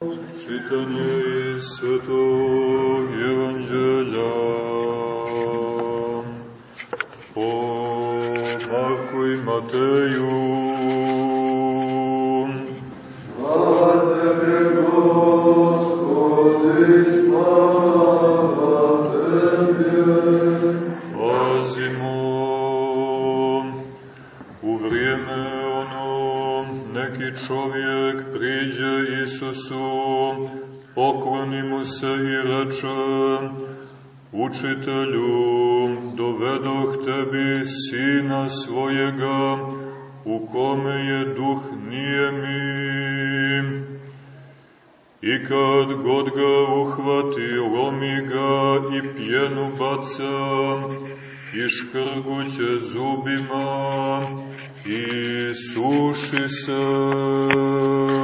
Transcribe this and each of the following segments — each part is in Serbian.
Čitanje iz Svetog Evanđelja po Marku i Mateju. Slava Tebe, Gospodi, slava Tebe. Pazimo, u vrijeme ono neki čovjek priđe Isusu, pokloni mu se i reče, Učitelju, dovedoh tebi sina svojega, u kome je duh nijemi. I kad god ga uhvati, lomi ga i pjenu baca, i škrguće zubima, i suši se.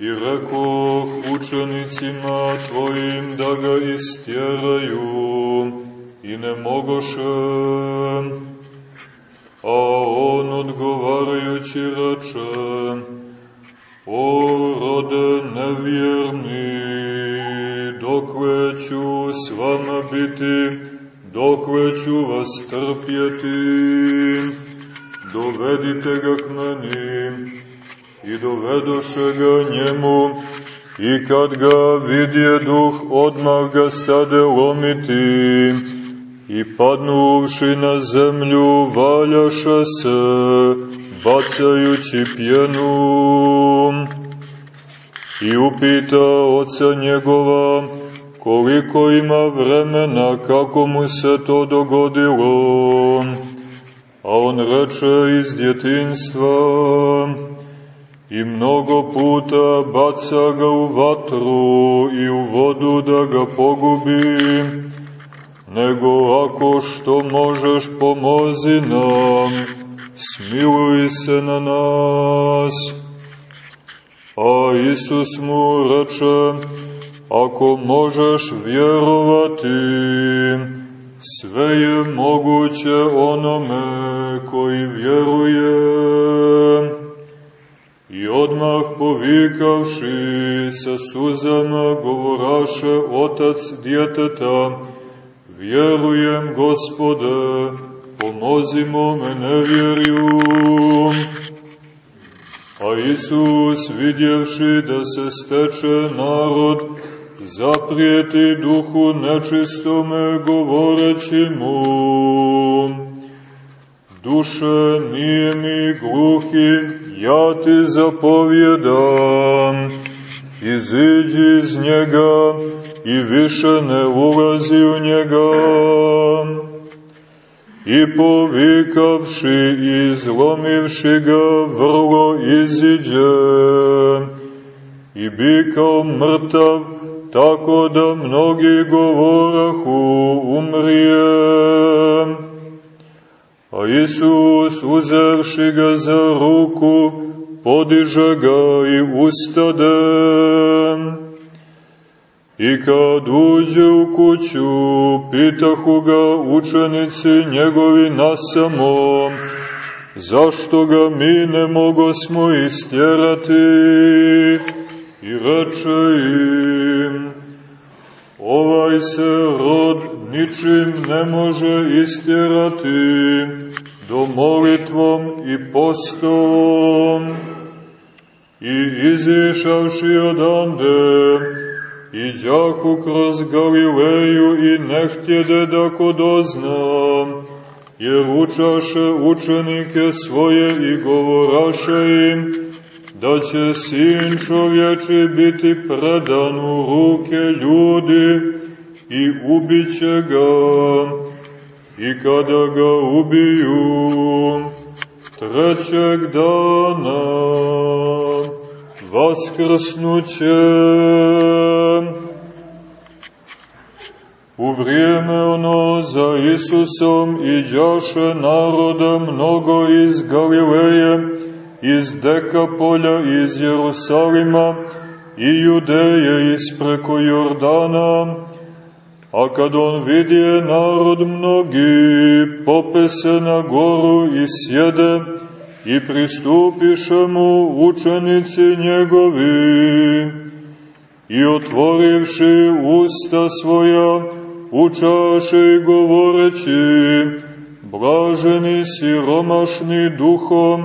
I rekoh učenicima tvojim da ga istjeraju, i ne mogoše. A on odgovarajući reče, O rode nevjerni, dokle ću s vama biti, dokle ću vas trpjeti, dovedite ga k meni. I dovedoše ga njemu, i kad ga vidje duh, odmah ga stade lomiti, i padnuvši na zemlju, valjaša se, bacajući pjenu. I upita oca njegova, koliko ima vremena, kako mu se to dogodilo. A on reče iz djetinstva, i mnogo puta baca ga u vatru i u vodu da ga pogubi, nego ako što možeš pomozi nam, smiluj se na nas. A Isus mu reče, ako možeš vjerovati, sve je moguće onome koji vjeruje. I odmah povikavši sa suzama govoraše otac djeteta, vjerujem gospode, pomozimo me nevjerju. A Isus vidjevši da se steče narod, zaprijeti duhu nečistome govoreći mu, duše nije mi gluhi, ja ti zapovjedam, iziđi iz njega i više ne ulazi u njega. I povikavši i zlomivši ga vrlo iziđe i bi kao mrtav, tako da mnogi govorahu umrije. A Isus, uzevši ga za ruku, podiže ga i ustade. I kad uđe u kuću, pitahu ga učenici njegovi nasamo, zašto ga mi ne mogo smo istjerati? I reče im, ovaj se rod ničim ne može istjerati, do molitvom i postom. I izišavši odande, i đaku kroz Galileju i ne htjede da ko dozna, jer učaše učenike svoje i govoraše im, da će sin čovječi biti predan u ruke ljudi i ubiće ga, i kada ga ubiju, trećeg dana vaskrsnuće. U vrijeme ono za Isusom iđaše naroda mnogo iz Galileje, iz Dekapolja, iz Jerusalima i Judeje ispreko Jordana, a kad on vidje narod mnogi, pope se na goru i sjede, i pristupiše mu učenici njegovi. I otvorivši usta svoja, učaše govoreći, blaženi siromašni duhom,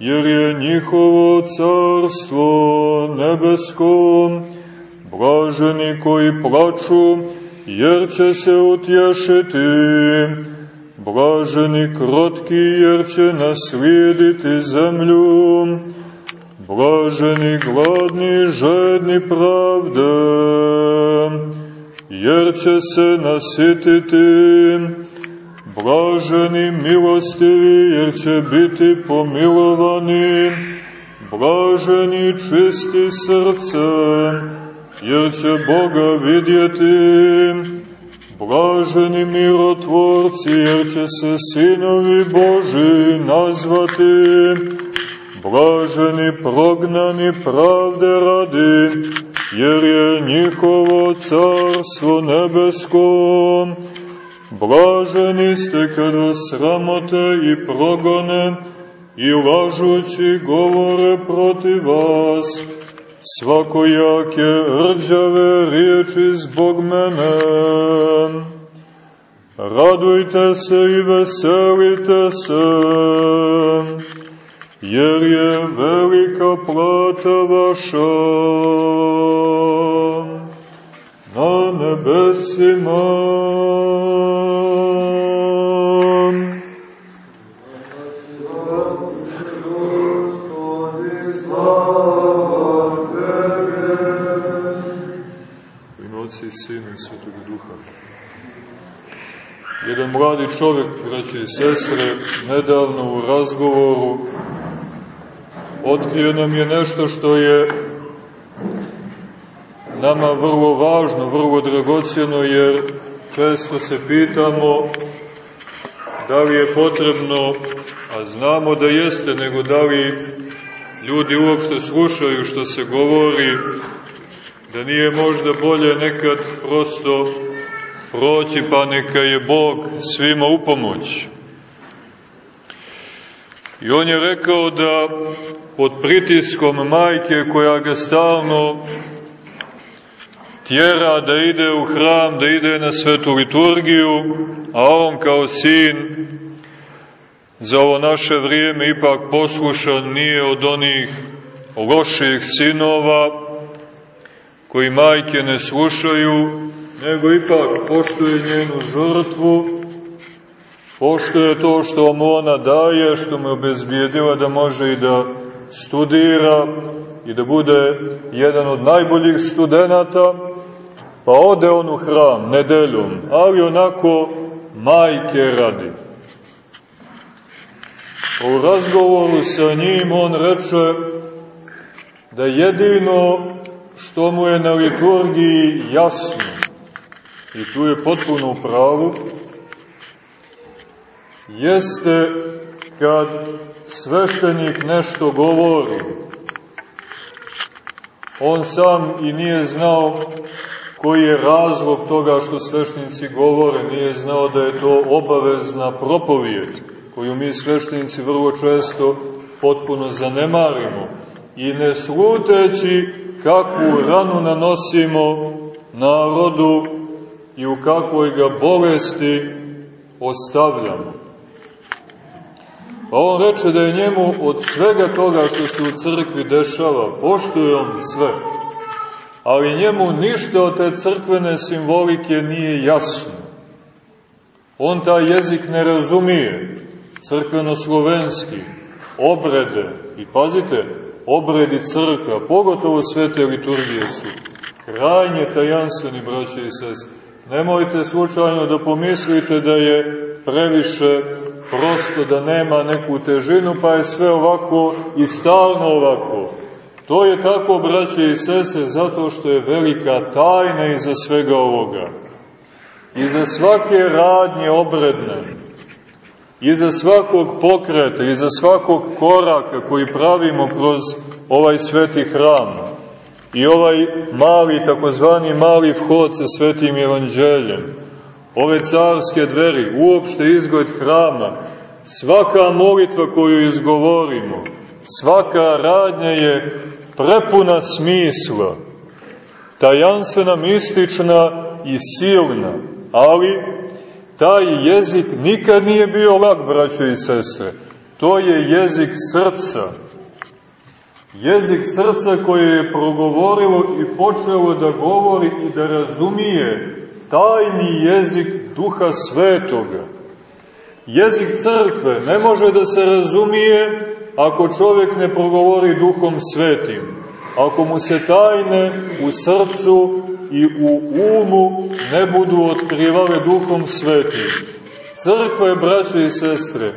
jer je njihovo carstvo nebesko, blaženi koji plaču, jer će se utješiti, blaženi krotki, jer će naslijediti zemlju, blaženi gladni, žedni pravde, jer će se nasititi, blaženi milostivi, jer će biti pomilovani, blaženi čisti srcem, jer će Boga vidjeti, blaženi mirotvorci, jer će se sinovi Boži nazvati, blaženi prognani pravde radi, jer je njihovo carstvo nebesko. Blaženi ste kad vas sramote i progone i lažući govore protiv vas, svakojake rđave riječi zbog mene. Radujte se i veselite se, jer je velika plata vaša na nebesima. Jedan mladi čovjek, braće i sestre, nedavno u razgovoru otkrio nam je nešto što je nama vrlo važno, vrlo dragocjeno, jer često se pitamo da li je potrebno, a znamo da jeste, nego da li ljudi uopšte slušaju što se govori, da nije možda bolje nekad prosto proći pa neka je Bog svima u pomoć. I on je rekao da pod pritiskom majke koja ga stalno tjera da ide u hram, da ide na svetu liturgiju, a on kao sin za ovo naše vrijeme ipak poslušan nije od onih loših sinova, koji majke ne slušaju, nego ipak poštuje njenu žrtvu, poštuje to što mu ona daje, što mu obezbijedila da može i da studira i da bude jedan od najboljih studenta, pa ode on u hram nedeljom, ali onako majke radi. U razgovoru sa njim on reče da jedino što mu je na liturgiji jasno, i tu je potpuno u pravu, jeste kad sveštenik nešto govori, on sam i nije znao koji je razlog toga što sveštenici govore, nije znao da je to obavezna propovijed, koju mi sveštenici vrlo često potpuno zanemarimo, i ne sluteći kakvu ranu nanosimo narodu i u kakvoj ga bolesti ostavljamo. Pa on reče da je njemu od svega toga što se u crkvi dešava, poštuje on sve, ali njemu ništa od te crkvene simbolike nije jasno. On taj jezik ne razumije, crkveno-slovenski, obrede, i pazite, obredi crkva, pogotovo svete liturgije su krajnje tajanstveni, braće i sese. Nemojte slučajno da pomislite da je previše prosto, da nema neku težinu, pa je sve ovako i stalno ovako. To je tako, braće i sese, zato što je velika tajna iza svega ovoga. Iza svake radnje obredne, iza svakog pokreta, iza svakog koraka koji pravimo kroz ovaj sveti hram i ovaj mali, takozvani mali vhod sa svetim evanđeljem, ove carske dveri, uopšte izgled hrama, Svaka molitva koju izgovorimo, svaka radnja je prepuna smisla, tajanstvena, mistična i silna, ali taj jezik nikad nije bio lak, braćo i sestre. To je jezik srca. Jezik srca koje je progovorilo i počelo da govori i da razumije tajni jezik Duha Svetoga. Jezik crkve ne može da se razumije ako čovjek ne progovori Duhom Svetim. Ako mu se tajne u srcu i u umu ne budu otkrivale Duhom Svetim. Crkva je, braćo i sestre,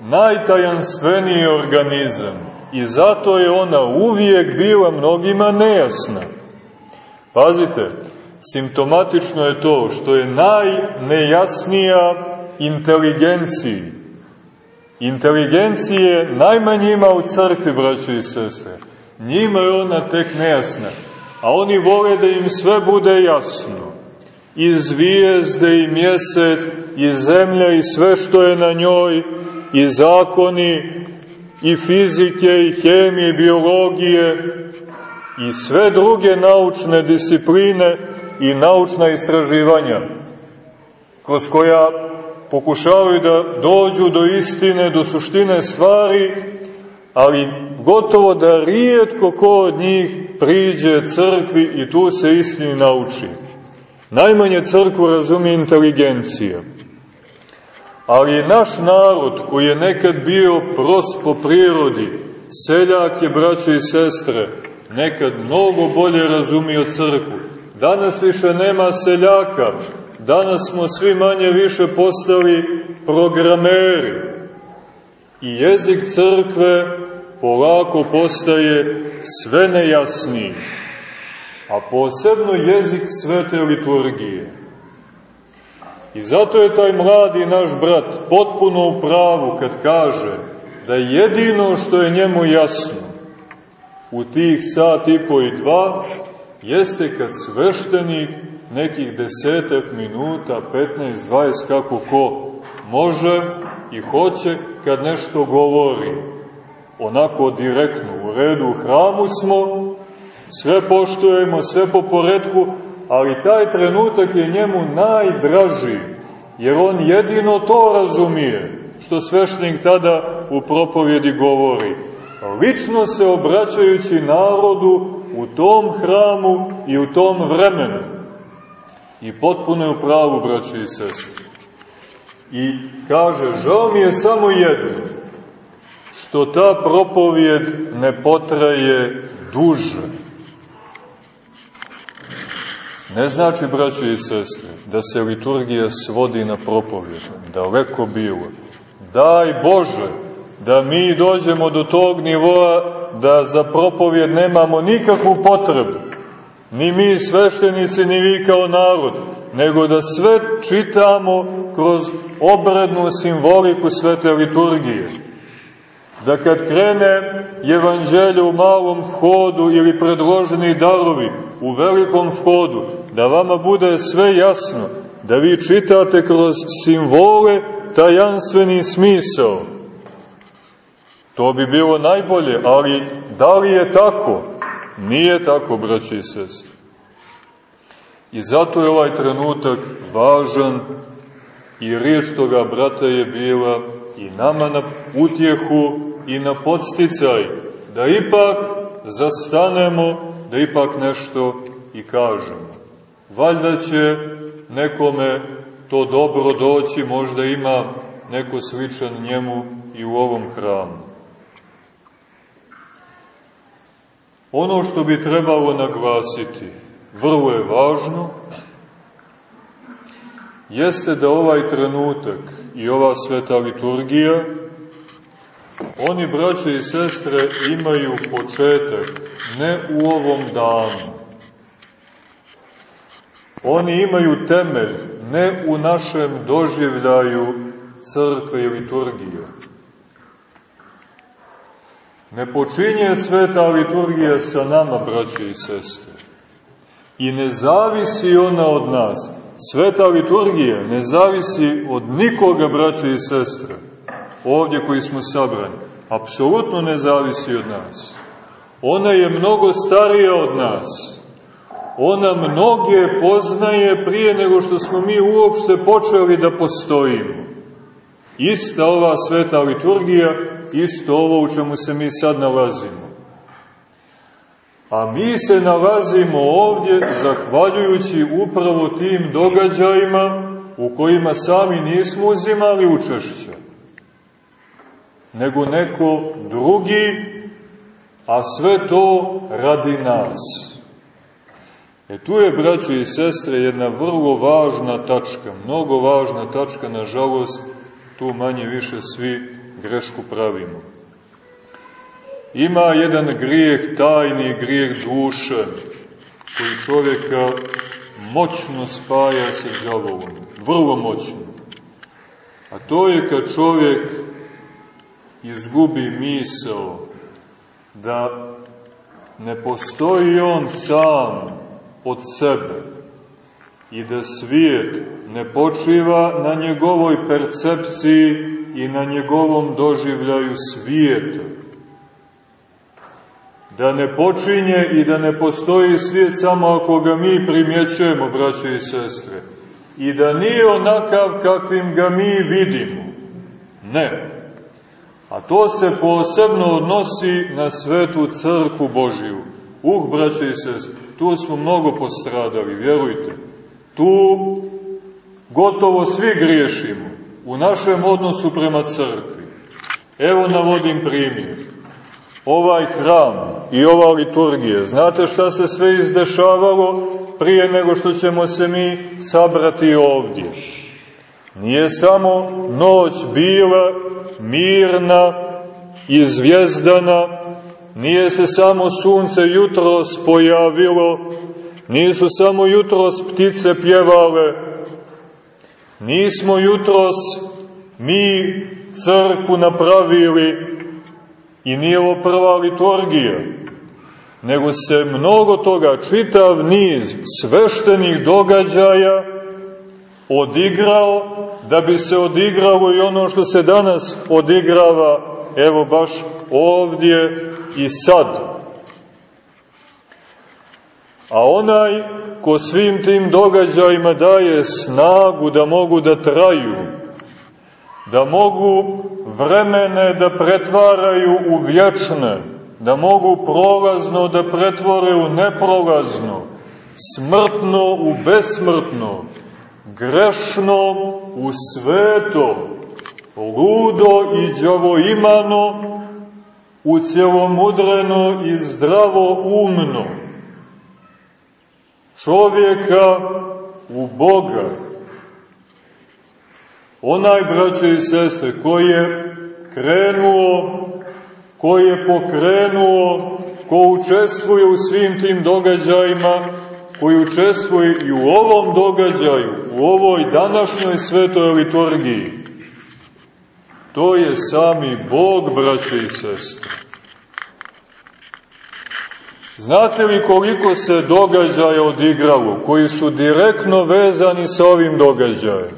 najtajanstveniji organizam i zato je ona uvijek bila mnogima nejasna. Pazite, simptomatično je to što je najnejasnija inteligenciji. Inteligencije najmanje ima u crkvi, braćo i sestre. Njima je ona tek nejasna, a oni vole da im sve bude jasno. I zvijezde, i mjesec, i zemlja, i sve što je na njoj, i zakoni, i fizike, i hemije, i biologije, i sve druge naučne discipline i naučna istraživanja, kroz koja pokušavaju da dođu do istine, do suštine stvari, ali gotovo da rijetko ko od njih priđe crkvi i tu se istini nauči. Najmanje crkvu razumije inteligencija. Ali naš narod koji je nekad bio prost po prirodi, seljak je, braćo i sestre, nekad mnogo bolje razumio crkvu. Danas više nema seljaka, danas smo svi manje više postali programeri. I jezik crkve polako postaje sve nejasniji, a posebno jezik svete liturgije. I zato je taj mladi naš brat potpuno u pravu kad kaže da jedino što je njemu jasno u tih sat i po i dva jeste kad sveštenik nekih desetak minuta, 15, 20, kako ko može i hoće kad nešto govori. Onako direktno, u redu u hramu smo, sve poštujemo, sve po poredku, ali taj trenutak je njemu najdraži, jer on jedino to razumije, što sveštenik tada u propovjedi govori. Lično se obraćajući narodu u tom hramu i u tom vremenu. I potpuno je u pravu, braćo i sestri. I kaže, žao mi je samo jedno, što ta propovjed ne potraje duže Ne znači, braćo i sestre, da se liturgija svodi na propovjed. Daleko bilo. Daj Bože da mi dođemo do tog nivoa da za propovjed nemamo nikakvu potrebu. Ni mi sveštenici, ni vi kao narod. Nego da sve čitamo kroz obrednu simboliku svete liturgije da kad krene evanđelje u malom vhodu ili predloženi darovi u velikom vhodu, da vama bude sve jasno, da vi čitate kroz simbole tajanstveni smisao. To bi bilo najbolje, ali da li je tako? Nije tako, braći i sestri. I zato je ovaj trenutak važan i riječ toga brata je bila i nama na utjehu i na podsticaj da ipak zastanemo, da ipak nešto i kažemo. Valjda će nekome to dobro doći, možda ima neko sličan njemu i u ovom hramu. Ono što bi trebalo naglasiti, vrlo je važno, jeste da ovaj trenutak i ova sveta liturgija Oni, braćo i sestre, imaju početak ne u ovom danu. Oni imaju temelj ne u našem doživljaju crkve i liturgije. Ne počinje sveta liturgija sa nama, braćo i sestre. I ne zavisi ona od nas. Sveta liturgija ne zavisi od nikoga, braćo i sestre ovdje koji smo sabrani, apsolutno ne zavisi od nas. Ona je mnogo starija od nas. Ona mnoge poznaje prije nego što smo mi uopšte počeli da postojimo. Ista ova sveta liturgija, isto ovo u čemu se mi sad nalazimo. A mi se nalazimo ovdje zahvaljujući upravo tim događajima u kojima sami nismo uzimali učešća, nego neko drugi, a sve to radi nas. E tu je, braćo i sestre, jedna vrlo važna tačka, mnogo važna tačka, nažalost, tu manje više svi grešku pravimo. Ima jedan grijeh, tajni grijeh duše, koji čovjeka moćno spaja sa džavolom, vrlo moćno. A to je kad čovjek izgubi misao da ne postoji on sam od sebe i da svijet ne počiva na njegovoj percepciji i na njegovom doživljaju svijeta. Da ne počinje i da ne postoji svijet samo ako ga mi primjećujemo, braće i sestre. I da nije onakav kakvim ga mi vidimo. Ne. A to se posebno odnosi na svetu crku Božiju. Uh, braće i sestre, tu smo mnogo postradali, vjerujte. Tu gotovo svi griješimo u našem odnosu prema crkvi. Evo navodim primjer. Ovaj hram i ova liturgija, znate šta se sve izdešavalo prije nego što ćemo se mi sabrati ovdje? Nije samo noć bila mirna i zvijezdana, nije se samo sunce jutro spojavilo, nisu samo jutros ptice pjevale, nismo jutros mi crkvu napravili i nije ovo prva liturgija, nego se mnogo toga, čitav niz sveštenih događaja odigrao, da bi se odigralo i ono što se danas odigrava, evo baš ovdje i sad. A onaj ko svim tim događajima daje snagu da mogu da traju, da mogu vremene da pretvaraju u vječne, da mogu prolazno da pretvore u neprolazno, smrtno u besmrtno, grešno u sveto, ludo i džavoimano u cjelomudreno i zdravo umno čovjeka u Boga. Onaj, braće i sestre, koji je krenuo, koji je pokrenuo, ko učestvuje u svim tim događajima, koji učestvuje i u ovom događaju, u ovoj današnjoj svetoj liturgiji. To je sami Bog, braće i sestre. Znate li koliko se događaja odigralo, koji su direktno vezani sa ovim događajem?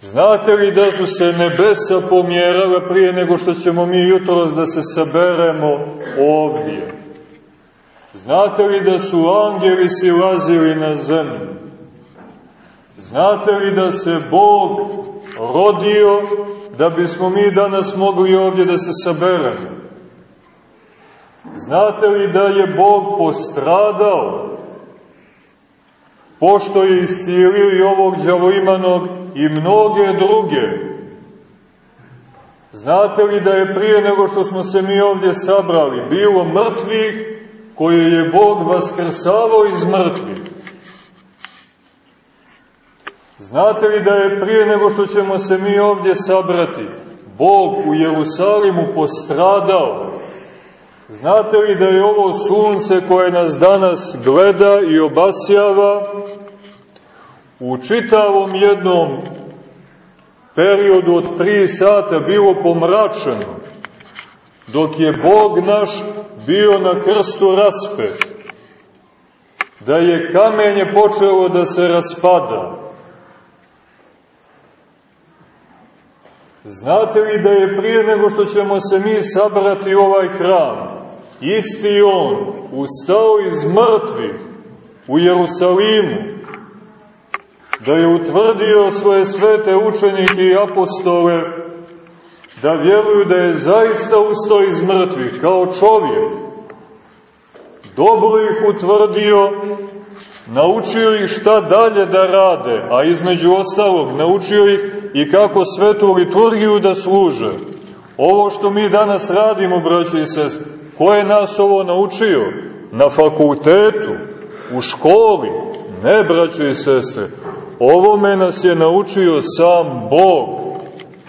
Znate li da su se nebesa pomjerala prije nego što ćemo mi jutros da se saberemo ovdje? Znate li da su angeli silazili na zemlju? Znate li da se Bog rodio da bismo mi danas mogli ovdje da se saberemo? Znate li da je Bog postradao, pošto je isilio i ovog djavoimanog i mnoge druge? Znate li da je prije nego što smo se mi ovdje sabrali, bilo mrtvih koje je Bog vaskrsavao iz mrtvih? Znate li da je prije nego što ćemo se mi ovdje sabrati, Bog u Jerusalimu postradao, Znate li da je ovo sunce koje nas danas gleda i obasjava u čitavom jednom periodu od tri sata bilo pomračeno, dok je Bog naš bio na krstu raspet, da je kamenje počelo da se raspada. Znate li da je prije nego što ćemo se mi sabrati u ovaj hram, isti on ustao iz mrtvih u Jerusalimu, da je utvrdio svoje svete učenike i apostole da vjeruju da je zaista ustao iz mrtvih kao čovjek. Dobro ih utvrdio, naučio ih šta dalje da rade, a između ostalog naučio ih i kako svetu liturgiju da služe. Ovo što mi danas radimo, braći i sest, ko je nas ovo naučio? Na fakultetu, u školi? Ne, braći i sestre, ovome nas je naučio sam Bog.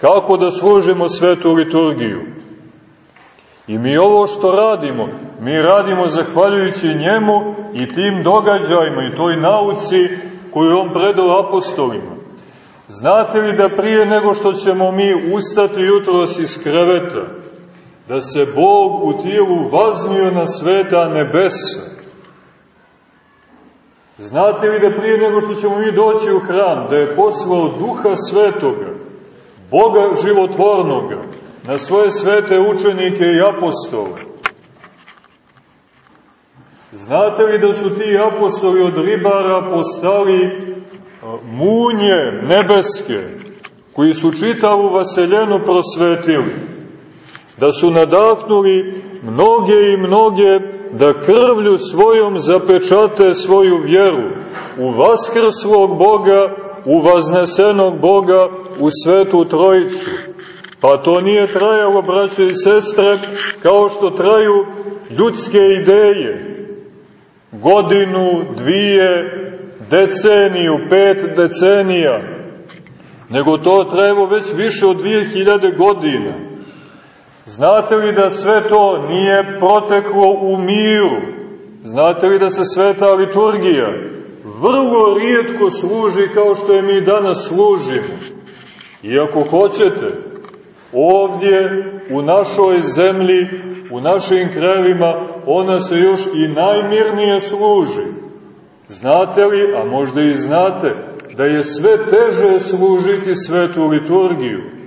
Kako da služimo svetu liturgiju? I mi ovo što radimo, mi radimo zahvaljujući njemu i tim događajima i toj nauci koju on predao apostolima. Znate li da prije nego što ćemo mi ustati jutros iz kreveta, da se Bog u tijelu vaznio na sveta nebesa? Znate li da prije nego što ćemo mi doći u hram, da je poslao duha svetoga, Boga životvornoga, na svoje svete učenike i apostole? Znate li da su ti apostoli od ribara postali munje nebeske, koji su čitavu vaseljenu prosvetili, da su nadahnuli mnoge i mnoge da krvlju svojom zapečate svoju vjeru u vaskrslog Boga, u vaznesenog Boga, u svetu trojicu. Pa to nije trajalo, braće i sestre, kao što traju ljudske ideje. Godinu, dvije, deceniju, pet decenija, nego to treba već više od 2000 godina. Znate li da sve to nije proteklo u miru? Znate li da se sveta liturgija vrlo rijetko služi kao što je mi danas služimo? I ako hoćete, ovdje u našoj zemlji, u našim krajevima, ona se još i najmirnije služi. Znate li, a možda i znate, da je sve teže služiti svetu liturgiju?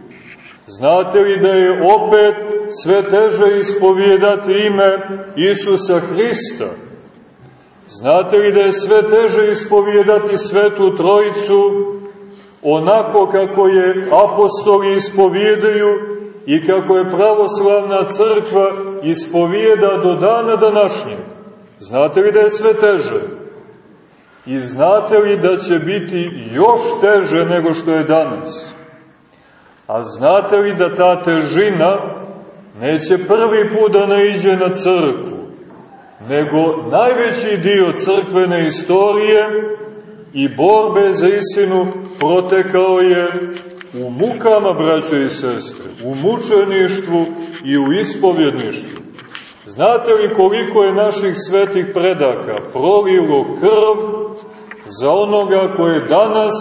Znate li da je opet sve teže ispovijedati ime Isusa Hrista? Znate li da je sve teže ispovijedati svetu trojicu onako kako je apostoli ispovjedaju i kako je pravoslavna crkva ispovijeda do dana današnjeg? Znate li da je sve teže? I znate li da će biti još teže nego što je danas? A znate li da ta težina neće prvi put da naiđe na crkvu, nego najveći dio crkvene istorije i borbe za istinu protekao je u mukama, braćo i sestre, u mučeništvu i u ispovjedništvu. Znate li koliko je naših svetih predaka prolilo krv za onoga koje danas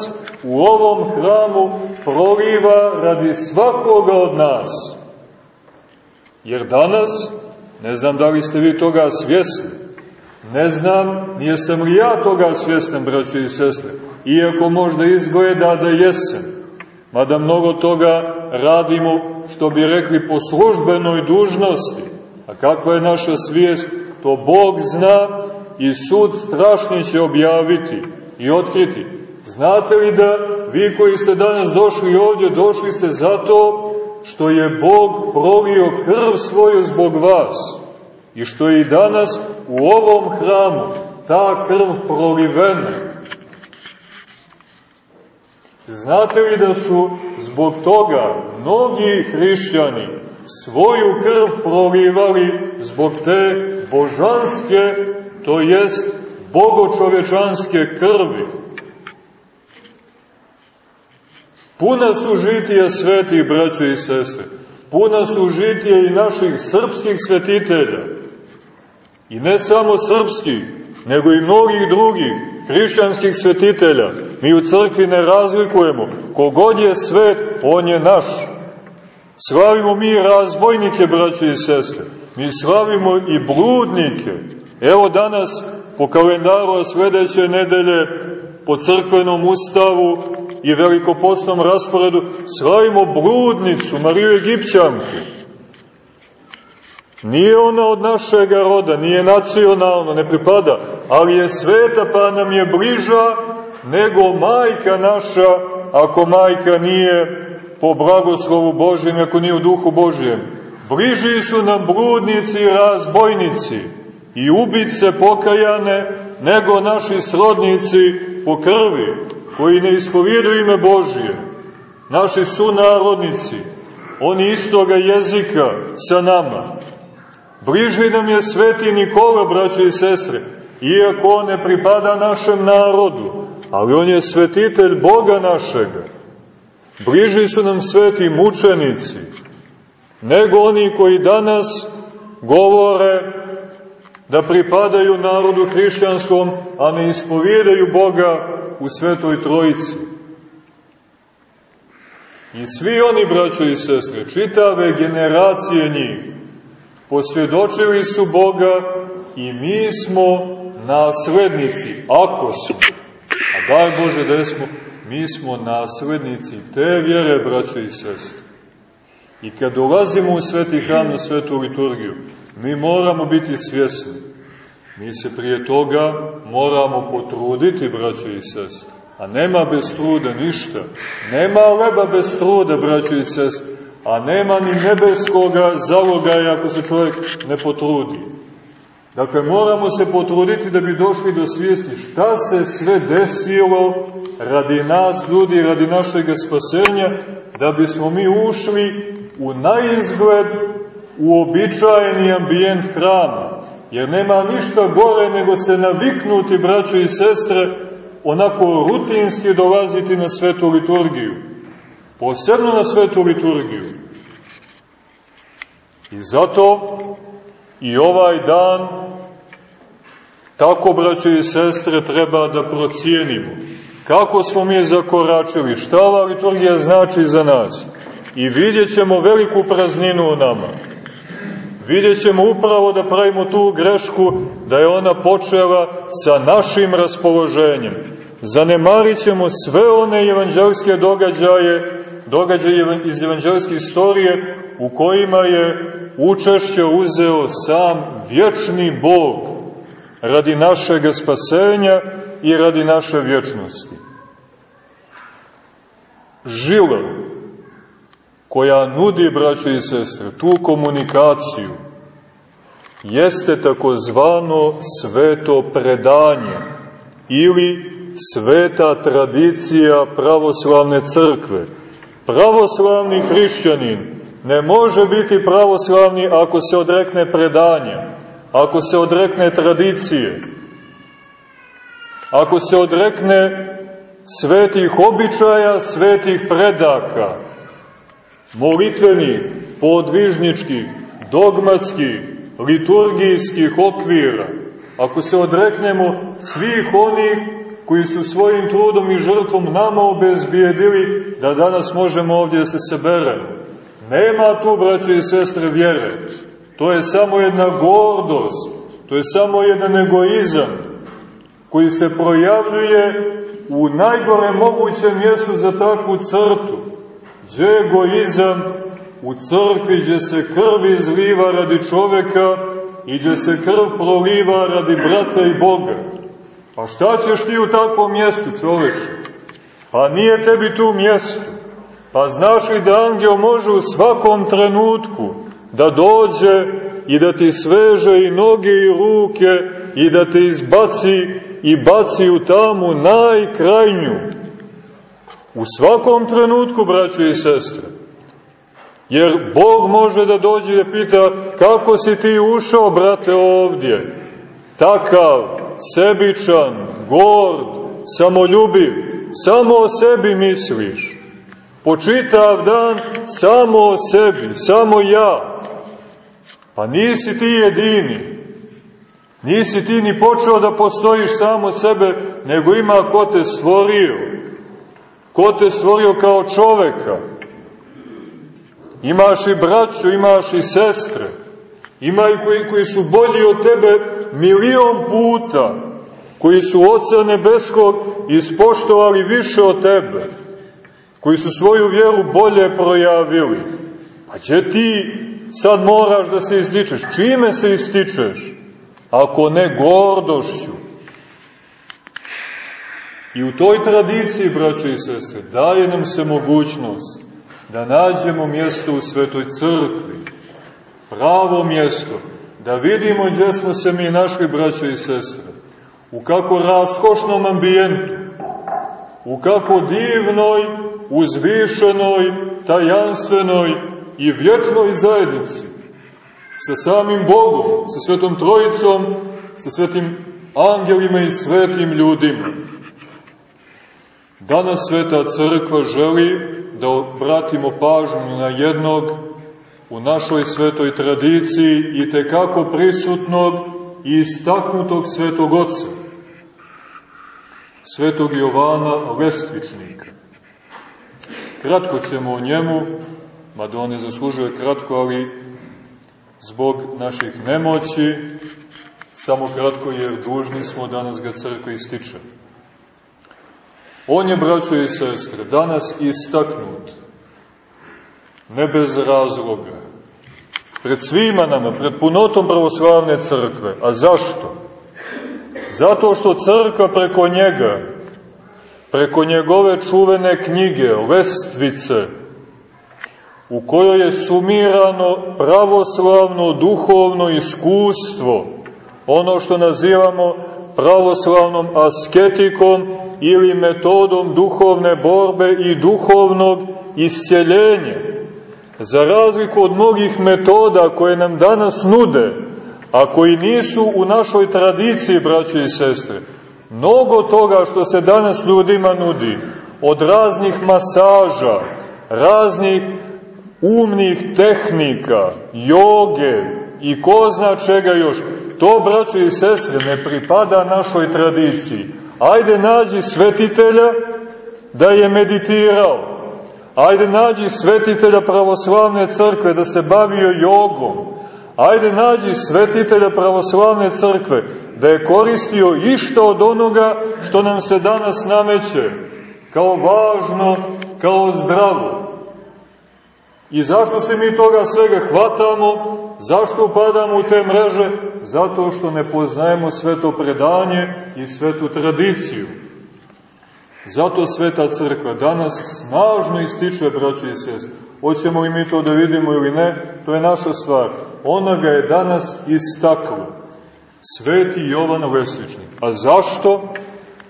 u ovom hramu proliva radi svakoga od nas? Jer danas, ne znam da li ste vi toga svjesni, ne znam, nije sam li ja toga svjestan, braćo i sestre, iako možda izgleda da jesam, mada mnogo toga radimo, što bi rekli, po službenoj dužnosti, A kakva je naša svijest, to Bog zna i sud strašni će objaviti i otkriti. Znate li da vi koji ste danas došli ovdje, došli ste zato što je Bog prolio krv svoju zbog vas i što je i danas u ovom hramu ta krv prolivena. Znate li da su zbog toga mnogi hrišćani svoju krv prolivali zbog te božanske, to jest bogočovečanske krvi. Puna su žitija svetih braća i sestre, puna su žitija i naših srpskih svetitelja. I ne samo srpskih, nego i mnogih drugih hrišćanskih svetitelja. Mi u crkvi ne razlikujemo. Kogod je svet, on je naš. Slavimo mi razbojnike, braće i sestre. Mi slavimo i bludnike. Evo danas, po kalendaru sledeće nedelje, po crkvenom ustavu, i velikopostnom rasporedu slavimo bludnicu Mariju Egipćanku. Nije ona od našega roda, nije nacionalno, ne pripada, ali je sveta pa nam je bliža nego majka naša, ako majka nije po blagoslovu Božjem, ako nije u duhu Božjem. Bliži su nam bludnici i razbojnici i ubice pokajane nego naši srodnici po krvi, koji ne ispovjeduju ime Božije, naši sunarodnici, oni istoga jezika sa nama. Bliži nam je sveti Nikola, braćo i sestre, iako ne pripada našem narodu, ali on je svetitelj Boga našega. Bliži su nam sveti mučenici, nego oni koji danas govore da pripadaju narodu hrišćanskom, a ne ispovjedaju Boga u Svetoj Trojici. I svi oni, braćo i sestre, čitave generacije njih, posvjedočili su Boga i mi smo naslednici, ako smo, a daj Bože da smo, mi smo naslednici te vjere, braćo i sestre. I kad dolazimo u sveti hram na svetu liturgiju, mi moramo biti svjesni. Mi se prije toga moramo potruditi, braćo i sestre. A nema bez truda ništa. Nema leba bez truda, braćo i sestre. A nema ni nebeskoga zalogaja ako se čovjek ne potrudi. Dakle, moramo se potruditi da bi došli do svijesti šta se sve desilo radi nas, ljudi, radi našeg spasenja, da bismo mi ušli u najizgled uobičajeni ambijent hrama. Jer nema ništa gore nego se naviknuti, braćo i sestre, onako rutinski dolaziti na svetu liturgiju. Posebno na svetu liturgiju. I zato i ovaj dan tako, braćo i sestre, treba da procijenimo. Kako smo mi zakoračili, šta ova liturgija znači za nas? I vidjet ćemo veliku prazninu u nama. Vidjet ćemo upravo da pravimo tu grešku, da je ona počela sa našim raspoloženjem. Zanemarit ćemo sve one evanđelske događaje, događaje iz evanđelske istorije u kojima je učešće uzeo sam vječni Bog radi našeg spasenja i radi naše vječnosti. Žila koja nudi, braćo i sestre, tu komunikaciju, jeste takozvano sveto predanje ili sveta tradicija pravoslavne crkve. Pravoslavni hrišćanin ne može biti pravoslavni ako se odrekne predanja, ako se odrekne tradicije, ako se odrekne svetih običaja, svetih predaka, molitvenih, podvižničkih, dogmatskih, liturgijskih okvira, ako se odreknemo svih onih koji su svojim trudom i žrtvom nama obezbijedili da danas možemo ovdje da se seberemo. Nema tu, braćo i sestre, vjere. To je samo jedna gordost, to je samo jedan egoizam koji se projavljuje u najgore mogućem mjestu za takvu crtu. Gdje egoizam u crkvi gdje se krv izliva radi čoveka i gdje se krv proliva radi brata i Boga. Pa šta ćeš ti u takvom mjestu, čoveče? Pa nije tebi tu mjesto. Pa znaš li da angel može u svakom trenutku da dođe i da ti sveže i noge i ruke i da te izbaci i baci u tamu najkrajnju. U svakom trenutku, braćo i sestre. Jer Bog može da dođe i da pita kako si ti ušao, brate, ovdje. Takav, sebičan, gord, samoljubiv, samo o sebi misliš. Počitav dan samo o sebi, samo ja. Pa nisi ti jedini. Nisi ti ni počeo da postojiš samo od sebe, nego ima ko te stvorio. Ko te stvorio kao čoveka. Imaš i braću, imaš i sestre. Ima i koji, koji su bolji od tebe milion puta, koji su Oca Nebeskog ispoštovali više od tebe. koji su svoju vjeru bolje projavili. Pa će ti sad moraš da se ističeš. Čime se ističeš? Ako ne gordošću. I u toj tradiciji, braćo i sestre, daje nam se mogućnost da nađemo mjesto u Svetoj Crkvi, pravo mjesto, da vidimo gdje smo se mi našli, braćo i sestre, u kako raskošnom ambijentu, u kako divnoj, uzvišenoj, tajanstvenoj i vječnoj zajednici, sa samim Bogom, sa Svetom Trojicom, sa Svetim angelima i svetim ljudima. Danas Sveta Crkva želi da obratimo pažnju na jednog u našoj svetoj tradiciji i tekako prisutnog i istaknutog svetog oca, svetog Jovana Lestvičnika. Kratko ćemo o njemu, mada on ne zaslužuje kratko, ali zbog naših nemoći, samo kratko jer dužni smo da nas ga crkva ističe. On je, braćo i sestre, danas istaknut, ne bez razloga, pred svima nama, pred punotom pravoslavne crkve. A zašto? Zato što crkva preko njega, preko njegove čuvene knjige, Lestvice, u kojoj je sumirano pravoslavno duhovno iskustvo, ono što nazivamo pravoslavnom asketikom ili metodom duhovne borbe i duhovnog isceljenja. Za razliku od mnogih metoda koje nam danas nude, a koji nisu u našoj tradiciji, braćo i sestre, mnogo toga što se danas ljudima nudi, od raznih masaža, raznih umnih tehnika, joge i ko zna čega još, to, braćo i sestre, ne pripada našoj tradiciji. Ajde nađi svetitelja da je meditirao. Ajde nađi svetitelja pravoslavne crkve da se bavio jogom. Ajde nađi svetitelja pravoslavne crkve da je koristio išta od onoga što nam se danas nameće kao važno, kao zdravo. I zašto se mi toga svega hvatamo? Zašto upadamo u te mreže? Zato što ne poznajemo sveto predanje i svetu tradiciju. Zato sveta crkva danas snažno ističe, braćo i sest. Hoćemo li mi to da vidimo ili ne, to je naša stvar. Ona ga je danas istakla. Sveti Jovan Vesličnik. A zašto?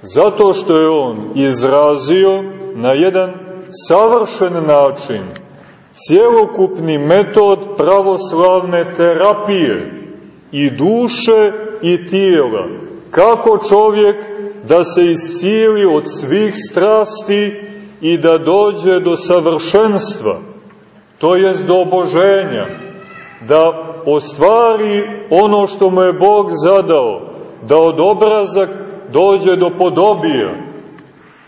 Zato što je on izrazio na jedan savršen način cjelokupni metod pravoslavne terapije i duše i tijela. Kako čovjek da se iscijeli od svih strasti i da dođe do savršenstva, to jest do oboženja, da ostvari ono što mu je Bog zadao, da od obraza dođe do podobija,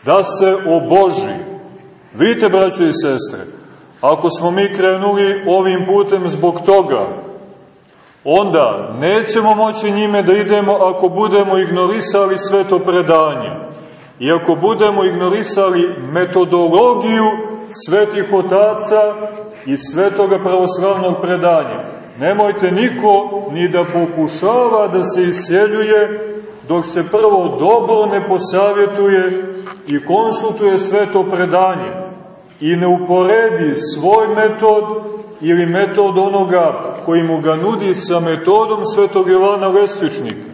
da se oboži. Vidite, braćo i sestre, ako smo mi krenuli ovim putem zbog toga, onda nećemo moći njime da idemo ako budemo ignorisali sveto predanje i ako budemo ignorisali metodologiju svetih otaca i svetoga pravoslavnog predanja. Nemojte niko ni da pokušava da se isjeljuje dok se prvo dobro ne posavjetuje i konsultuje sveto predanje i ne uporedi svoj metod ili metod onoga koji mu ga nudi sa metodom svetog Jovana Lestvičnika.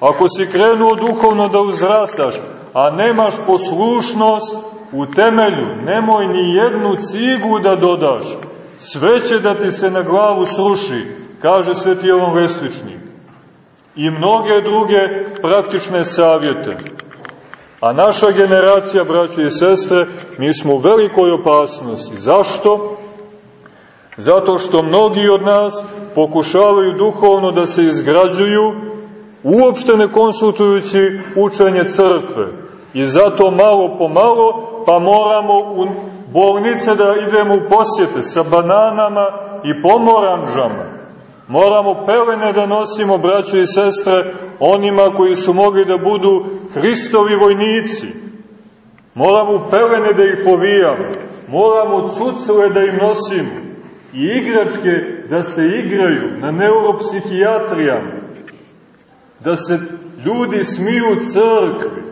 Ako si krenuo duhovno da uzrastaš, a nemaš poslušnost u temelju, nemoj ni jednu cigu da dodaš, sve će da ti se na glavu sruši, kaže sveti Jovan Lestvičnik. I mnoge druge praktične savjete. A naša generacija, braće i sestre, mi smo u velikoj opasnosti. Zašto? Zato što mnogi od nas pokušavaju duhovno da se izgrađuju, uopšte ne konsultujući učenje crkve. I zato malo po malo, pa moramo u bolnice da idemo u posjete sa bananama i pomoranđama. Moramo pelene da nosimo, braćo i sestre, onima koji su mogli da budu Hristovi vojnici. Moramo pelene da ih povijamo, moramo cucle da im nosimo i igračke da se igraju na neuropsihijatrijama, da se ljudi smiju crkvi.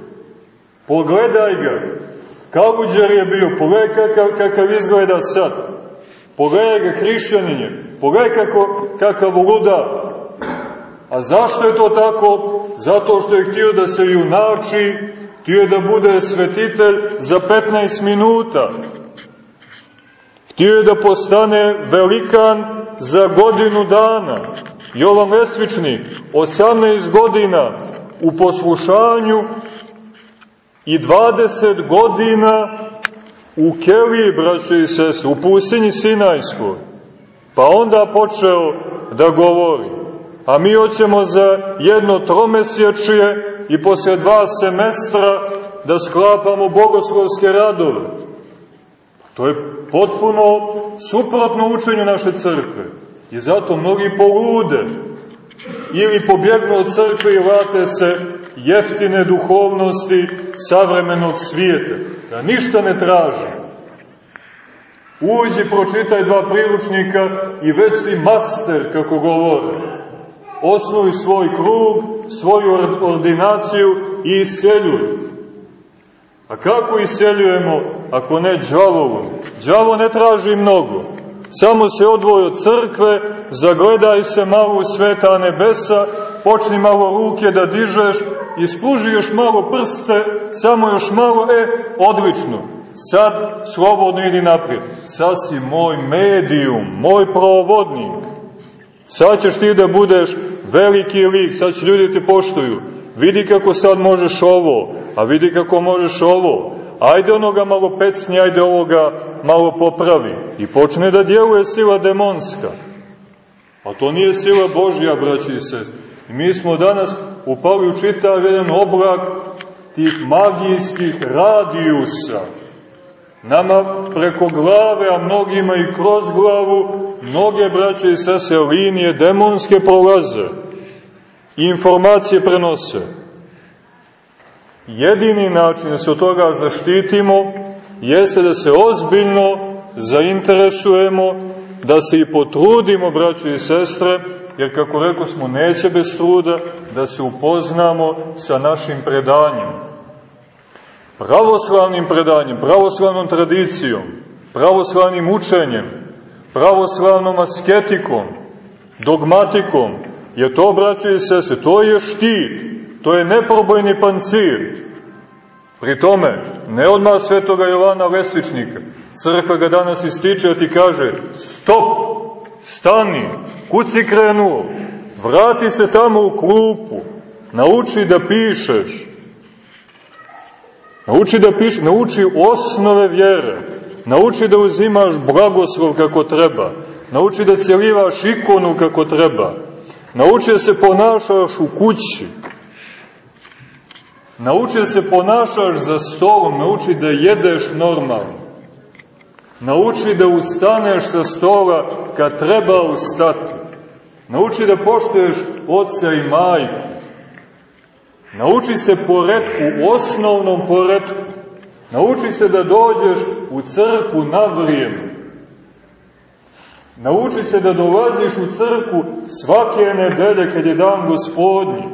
Pogledaj ga, kaluđer je bio, pogledaj kakav, kakav izgleda sad. Pogledaj ga hrišćaninje, pogledaj kako, kakav luda. A zašto je to tako? Zato što je htio da se junači, htio da bude svetitelj za 15 minuta. Htio je da postane velikan za godinu dana. Jovan Lestvičnik, 18 godina u poslušanju i 20 godina u Keliji, braćo i sestre, u pustinji Sinajskoj. Pa onda počeo da govori. A mi hoćemo za jedno tromesječije i posle dva semestra da sklapamo bogoslovske radove. To je potpuno suprotno učenju naše crkve. I zato mnogi polude ili pobjegnu od crkve i vrate se jeftine duhovnosti savremenog svijeta. Da ništa ne traži. Uđi, pročitaj dva priručnika i već si master, kako govore. Osnuj svoj krug, svoju ordinaciju i iseljuj. A kako iseljujemo ako ne džavovom? Đavo ne traži mnogo. Samo se odvoj od crkve, zagledaj se malo u sveta nebesa, počni malo ruke da dižeš, ispruži još malo prste, samo još malo, e, odlično. Sad slobodno idi naprijed. Sad si moj medijum, moj provodnik. Sad ćeš ti da budeš veliki lik, sad će ljudi te poštuju. Vidi kako sad možeš ovo, a vidi kako možeš ovo. Ajde onoga malo pecnji, ajde ovoga malo popravi. I počne da djeluje sila demonska. A to nije sila Božja, braći i sest. I mi smo danas upali u čitav jedan oblak tih magijskih radijusa. Nama preko glave, a mnogima i kroz glavu, mnoge braće i sese linije demonske prolaze i informacije prenose. Jedini način da se od toga zaštitimo jeste da se ozbiljno zainteresujemo, da se i potrudimo, braće i sestre, jer kako rekao smo, neće bez truda da se upoznamo sa našim predanjem. Pravoslavnim predanjem, pravoslavnom tradicijom, pravoslavnim učenjem, pravoslavnom asketikom, dogmatikom, je to, braće i sese, to je štit, to je neprobojni pancir. Pri tome, ne odmah svetoga Jovana Lesvičnika, crkva ga danas ističe, a ti kaže, stop, stani, kud si krenuo, vrati se tamo u klupu, nauči da pišeš, nauči da pišeš, nauči osnove vjere, nauči da uzimaš blagoslov kako treba, nauči da cjelivaš ikonu kako treba, nauči da se ponašaš u kući, nauči da se ponašaš za stolom, nauči da jedeš normalno, Nauči da ustaneš sa stola kad treba ustati. Nauči da poštuješ oca i majku. Nauči se poredku, osnovnom poredku. Nauči se da dođeš u crkvu na vrijeme. Nauči se da dolaziš u crkvu svake nedelje kad je dan gospodnji.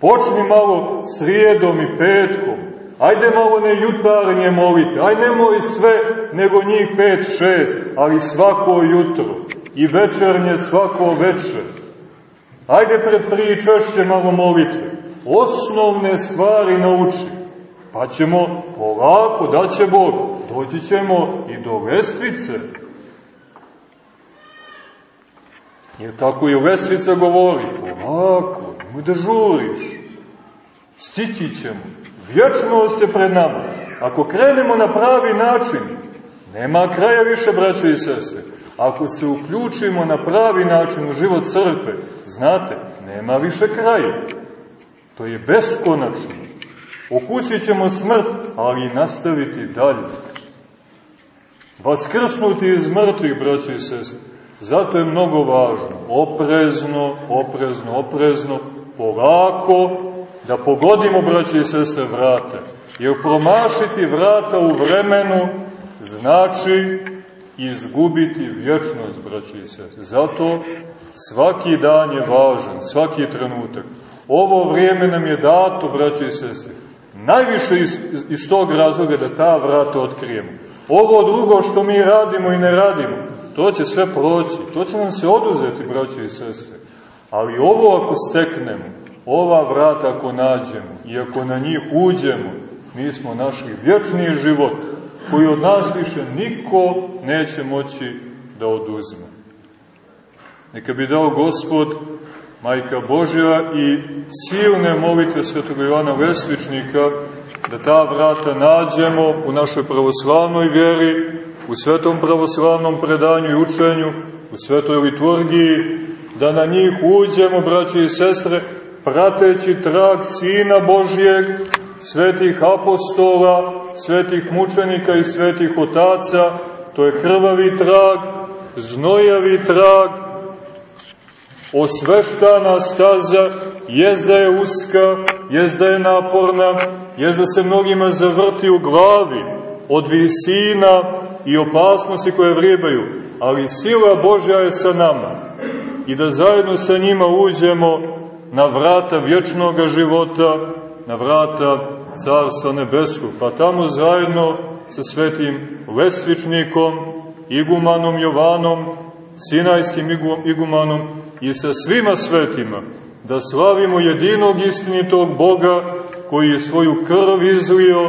Počni malo srijedom i petkom. Ajde malo ne jutarnje molite, aj nemoj sve, nego njih pet, šest, ali svako jutro i večernje svako večer. Ajde pred pričašće malo molite, osnovne stvari nauči, pa ćemo polako, da će Bog, doći ćemo i do lestvice. Jer tako i lestvica govori, polako, nemoj da žuriš, stići ćemo. Vječnost je pred nama. Ako krenemo na pravi način, nema kraja više, braćo i sestre. Ako se uključimo na pravi način u život crkve, znate, nema više kraja. To je beskonačno. Okusit ćemo smrt, ali nastaviti dalje. Vaskrsnuti iz mrtvih, braćo i sestre. Zato je mnogo važno, oprezno, oprezno, oprezno, polako, da pogodimo, braće i sestre, vrata. Jer promašiti vrata u vremenu znači izgubiti vječnost, braće i sestre. Zato svaki dan je važan, svaki trenutak. Ovo vrijeme nam je dato, braće i sestre, najviše iz, iz tog razloga da ta vrata otkrijemo. Ovo drugo što mi radimo i ne radimo, to će sve proći, to će nam se oduzeti, braće i sestre. Ali ovo ako steknemo, ova vrata ako nađemo i ako na njih uđemo, mi smo našli vječni život koji od nas više niko neće moći da oduzme. Neka bi dao Gospod, Majka Božja i silne molitve Svetog Ivana Vesličnika da ta vrata nađemo u našoj pravoslavnoj vjeri, u svetom pravoslavnom predanju i učenju, u svetoj liturgiji, da na njih uđemo, braći i sestre, prateći trag Sina Božjeg, svetih apostola, svetih mučenika i svetih otaca, to je krvavi trag, znojavi trag, osveštana staza, jezda je uska, jezda je naporna, jezda se mnogima zavrti u glavi, od visina i opasnosti koje vrijebaju, ali sila Božja je sa nama. I da zajedno sa njima uđemo na vrata vječnog života, na vrata Carstva Nebeskog, pa tamo zajedno sa svetim Lesvičnikom, igumanom Jovanom, Sinajskim igumanom i sa svima svetima, da slavimo jedinog istinitog Boga koji je svoju krv izlio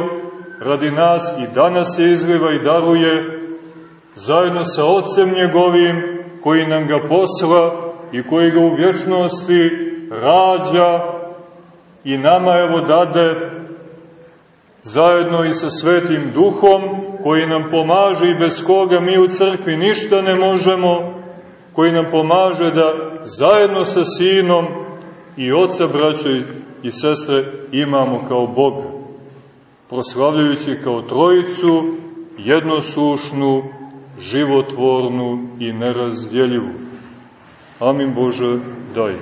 radi nas i danas se izliva i daruje, zajedno sa Otcem njegovim koji nam ga posla i koji ga u vječnosti rađa i nama evo dade zajedno i sa Svetim Duhom koji nam pomaže i bez koga mi u crkvi ništa ne možemo, koji nam pomaže da zajedno sa Sinom i Oca, braćo i sestre, imamo kao Boga, proslavljajući kao trojicu jednosušnu, životvornu i nerazdjeljivu. Amin Bože, daj.